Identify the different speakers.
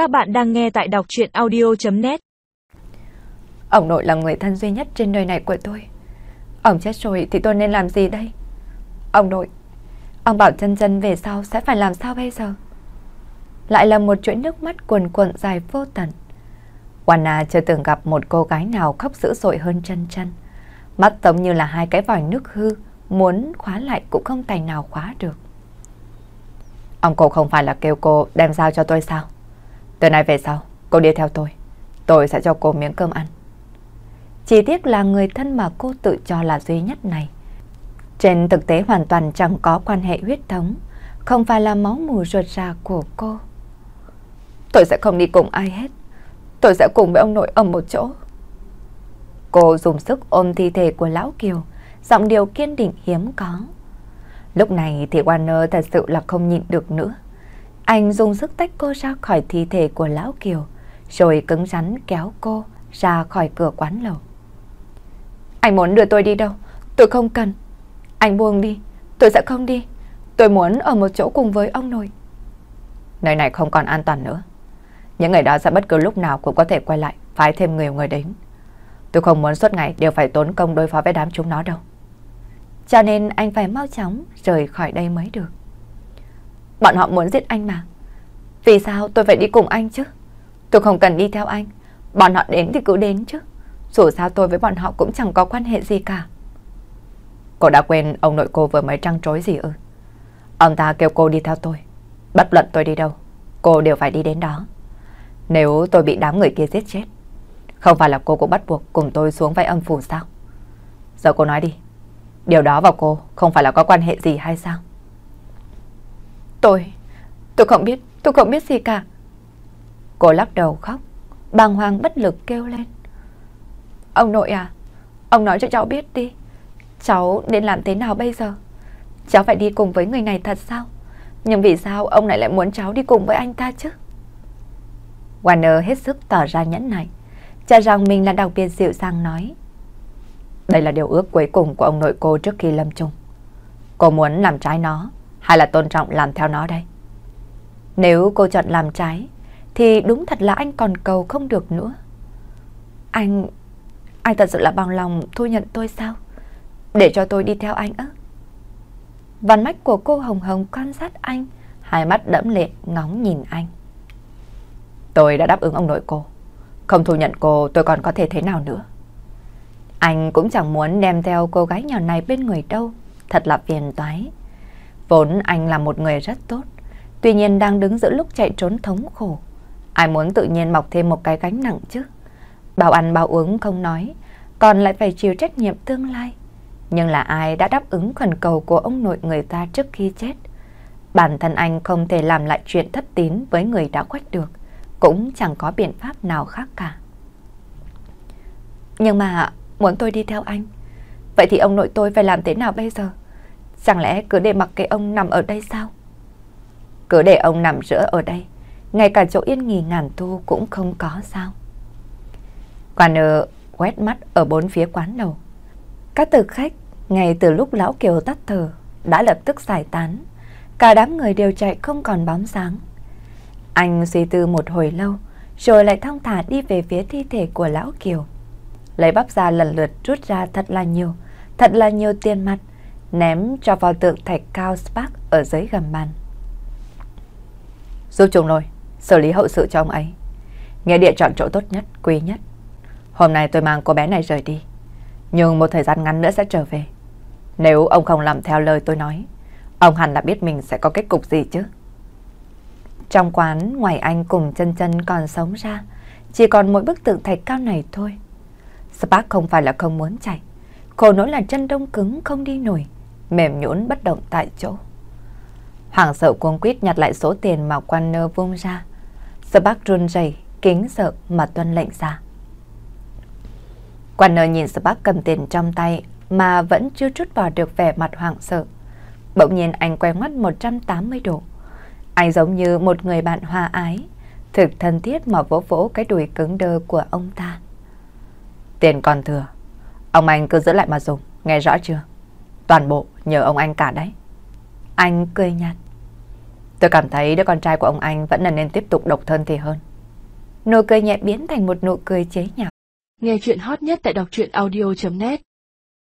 Speaker 1: Các bạn đang nghe tại đọc chuyện audio.net
Speaker 2: Ông nội là người thân duy nhất trên đời này của tôi. Ông chết rồi thì tôi nên làm gì đây? Ông nội, ông bảo chân chân về sau sẽ phải làm sao bây giờ? Lại là một chuỗi nước mắt cuồn cuộn dài vô tận. Wanna chưa từng gặp một cô gái nào khóc dữ dội hơn chân chân. Mắt giống như là hai cái vòi nước hư, muốn khóa lại cũng không tài nào khóa được. Ông cô không phải là kêu cô đem giao cho tôi sao? Từ nay về sau, cô đi theo tôi. Tôi sẽ cho cô miếng cơm ăn. Chỉ tiếc là người thân mà cô tự cho là duy nhất này. Trên thực tế hoàn toàn chẳng có quan hệ huyết thống, không phải là máu mù ruột ra của cô. Tôi sẽ không đi cùng ai hết. Tôi sẽ cùng với ông nội ở một chỗ. Cô dùng sức ôm thi thể của Lão Kiều, giọng điều kiên định hiếm có. Lúc này thì Warner thật sự là không nhịn được nữa. Anh dùng sức tách cô ra khỏi thi thể của Lão Kiều, rồi cứng rắn kéo cô ra khỏi cửa quán lầu. Anh muốn đưa tôi đi đâu? Tôi không cần. Anh buông đi, tôi sẽ không đi. Tôi muốn ở một chỗ cùng với ông nội. Nơi này không còn an toàn nữa. Những người đó sẽ bất cứ lúc nào cũng có thể quay lại, phái thêm người người đến. Tôi không muốn suốt ngày đều phải tốn công đối phó với đám chúng nó đâu. Cho nên anh phải mau chóng rời khỏi đây mới được. Bọn họ muốn giết anh mà. Vì sao tôi phải đi cùng anh chứ? Tôi không cần đi theo anh. Bọn họ đến thì cứ đến chứ. Dù sao tôi với bọn họ cũng chẳng có quan hệ gì cả. Cô đã quên ông nội cô vừa mới trăng trối gì ư? Ông ta kêu cô đi theo tôi. Bất luận tôi đi đâu, cô đều phải đi đến đó. Nếu tôi bị đám người kia giết chết, không phải là cô cũng bắt buộc cùng tôi xuống vai âm phủ sao? Giờ cô nói đi, điều đó vào cô không phải là có quan hệ gì hay sao? Tôi, tôi không biết, tôi không biết gì cả. Cô lắc đầu khóc, bàng hoàng bất lực kêu lên. Ông nội à, ông nói cho cháu biết đi. Cháu nên làm thế nào bây giờ? Cháu phải đi cùng với người này thật sao? Nhưng vì sao ông lại lại muốn cháu đi cùng với anh ta chứ? Warner hết sức tỏ ra nhẫn nại, cho rằng mình là đặc biệt dịu dàng nói. Đây là điều ước cuối cùng của ông nội cô trước khi lâm chung. Cô muốn làm trái nó, hay là tôn trọng làm theo nó đây? Nếu cô chọn làm trái, thì đúng thật là anh còn cầu không được nữa. Anh... anh thật sự là bằng lòng thu nhận tôi sao? Để cho tôi đi theo anh ư? Văn mắt của cô hồng hồng quan sát anh, hai mắt đẫm lệ ngóng nhìn anh. Tôi đã đáp ứng ông nội cô. Không thu nhận cô tôi còn có thể thế nào nữa. Anh cũng chẳng muốn đem theo cô gái nhỏ này bên người đâu. Thật là phiền toái. Vốn anh là một người rất tốt. Tuy nhiên đang đứng giữa lúc chạy trốn thống khổ. Ai muốn tự nhiên mọc thêm một cái gánh nặng chứ. Bảo ăn bao uống không nói. Còn lại phải chịu trách nhiệm tương lai. Nhưng là ai đã đáp ứng khẩn cầu của ông nội người ta trước khi chết. Bản thân anh không thể làm lại chuyện thất tín với người đã quách được cũng chẳng có biện pháp nào khác cả. Nhưng mà muốn tôi đi theo anh, vậy thì ông nội tôi phải làm thế nào bây giờ? Chẳng lẽ cứ để mặc cái ông nằm ở đây sao? Cứ để ông nằm rửa ở đây, ngay cả chỗ yên nghỉ ngàn thu cũng không có sao? Quản ở quét mắt ở bốn phía quán đầu. Các thực khách, ngay từ lúc lão Kiều tắt thở, đã lập tức giải tán. Cả đám người đều chạy không còn bóng sáng. Anh suy tư một hồi lâu, rồi lại thong thả đi về phía thi thể của lão Kiều. Lấy bắp ra lần lượt rút ra thật là nhiều, thật là nhiều tiền mặt, ném cho vào tượng thạch cao Spark ở dưới gầm bàn. Giúp chúng tôi xử lý hậu sự cho ông ấy. Nghĩa địa chọn chỗ tốt nhất, quý nhất. Hôm nay tôi mang cô bé này rời đi, nhưng một thời gian ngắn nữa sẽ trở về. Nếu ông không làm theo lời tôi nói, ông hẳn là biết mình sẽ có kết cục gì chứ. Trong quán, ngoài anh cùng chân chân còn sống ra, chỉ còn mỗi bức tượng thạch cao này thôi. Spark không phải là không muốn chạy, khổ nỗi là chân đông cứng không đi nổi, mềm nhũn bất động tại chỗ. Hoàng sợ cuống quýt nhặt lại số tiền mà quan nơ vung ra. Spark run rẩy, kính sợ mà tuân lệnh ra. Quan nơ nhìn Spark cầm tiền trong tay mà vẫn chưa trút vào được vẻ mặt hoảng sợ. Bỗng nhiên anh quay mắt 180 độ. Anh giống như một người bạn hòa ái, thực thân thiết mà vỗ vỗ cái đùi cứng đơ của ông ta. Tiền còn thừa, ông anh cứ giữ lại mà dùng, nghe rõ chưa? Toàn bộ nhờ ông anh cả đấy. Anh cười nhạt. Tôi cảm thấy đứa con trai của ông anh vẫn là nên tiếp tục độc thân thì hơn. Nụ cười nhẹ biến thành một nụ cười chế nhạo.
Speaker 1: Nghe chuyện hot nhất tại đọc truyện audio.net